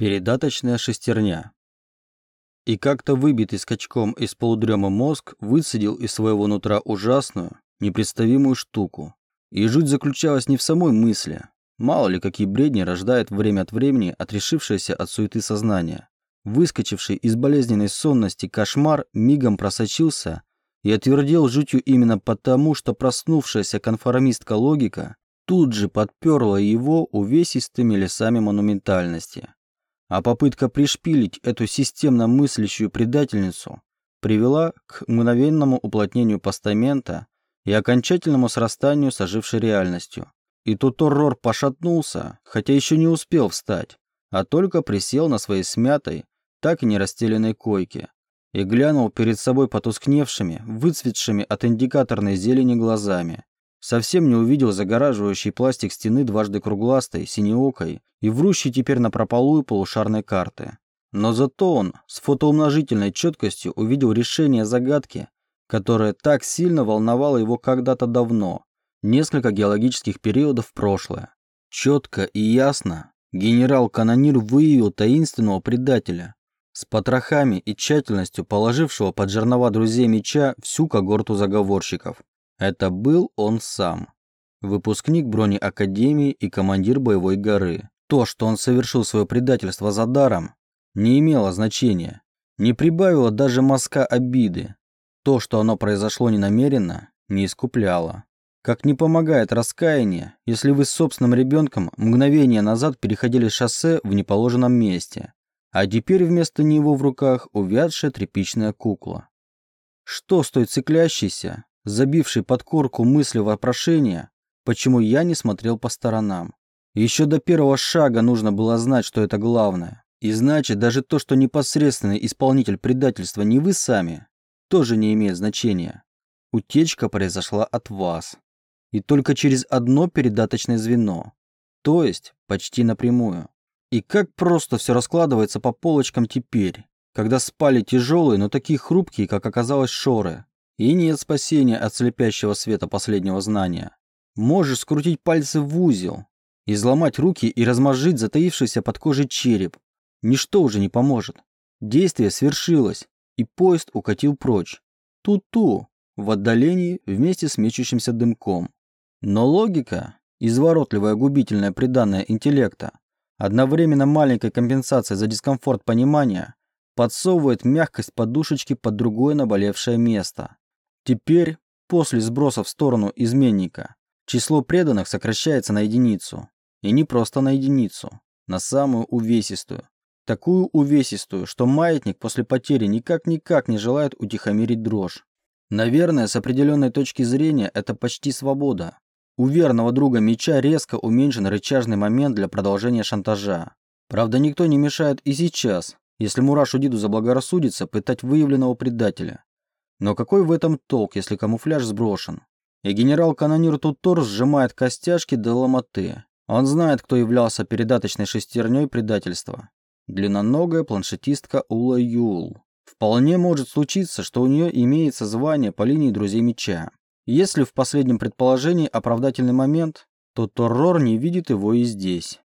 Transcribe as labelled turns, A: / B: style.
A: Передаточная шестерня. И как-то выбитый скачком из полудрема мозг выцедил из своего нутра ужасную, непредставимую штуку. И жуть заключалась не в самой мысли. Мало ли, какие бредни рождает время от времени отрешившееся от суеты сознание. Выскочивший из болезненной сонности кошмар мигом просочился и отвердел жутью именно потому, что проснувшаяся конформистка логика тут же подперла его увесистыми лесами монументальности. А попытка пришпилить эту системно мыслящую предательницу привела к мгновенному уплотнению постамента и окончательному срастанию с ожившей реальностью. И тут Оррор пошатнулся, хотя еще не успел встать, а только присел на своей смятой, так и не расстеленной койке и глянул перед собой потускневшими, выцветшими от индикаторной зелени глазами. Совсем не увидел загораживающий пластик стены дважды кругластой, синеокой и врущей теперь на прополую полушарной карты. Но зато он с фотоумножительной четкостью увидел решение загадки, которая так сильно волновала его когда-то давно, несколько геологических периодов прошлое. Четко и ясно генерал-канонир выявил таинственного предателя, с потрохами и тщательностью положившего под жернова друзей меча всю когорту заговорщиков. Это был он сам. Выпускник бронеакадемии и командир боевой горы. То, что он совершил свое предательство за даром, не имело значения. Не прибавило даже мазка обиды. То, что оно произошло ненамеренно, не искупляло. Как не помогает раскаяние, если вы с собственным ребенком мгновение назад переходили шоссе в неположенном месте, а теперь вместо него в руках увядшая тряпичная кукла. Что стоит циклящийся, забивший под корку мысли вопрошения, почему я не смотрел по сторонам. Еще до первого шага нужно было знать, что это главное. И значит, даже то, что непосредственный исполнитель предательства не вы сами, тоже не имеет значения. Утечка произошла от вас. И только через одно передаточное звено. То есть, почти напрямую. И как просто все раскладывается по полочкам теперь, когда спали тяжелые, но такие хрупкие, как оказалось, шоры. И нет спасения от слепящего света последнего знания. Можешь скрутить пальцы в узел, изломать руки и размозжить затаившийся под кожей череп. Ничто уже не поможет. Действие свершилось, и поезд укатил прочь. Ту-ту, в отдалении вместе с мечущимся дымком. Но логика, изворотливая губительная приданная интеллекта, одновременно маленькой компенсацией за дискомфорт понимания, подсовывает мягкость подушечки под другое наболевшее место. Теперь, после сброса в сторону изменника, число преданных сокращается на единицу. И не просто на единицу, на самую увесистую. Такую увесистую, что маятник после потери никак-никак не желает утихомирить дрожь. Наверное, с определенной точки зрения это почти свобода. У верного друга меча резко уменьшен рычажный момент для продолжения шантажа. Правда, никто не мешает и сейчас, если Мурашу Диду заблагорассудится, пытать выявленного предателя. Но какой в этом толк, если камуфляж сброшен? И генерал-канонир Тутор сжимает костяшки до ломоты. Он знает, кто являлся передаточной шестерней предательства. Длинноногая планшетистка Ула Юл. Вполне может случиться, что у нее имеется звание по линии друзей меча. Если в последнем предположении оправдательный момент, то Торрор не видит его и здесь.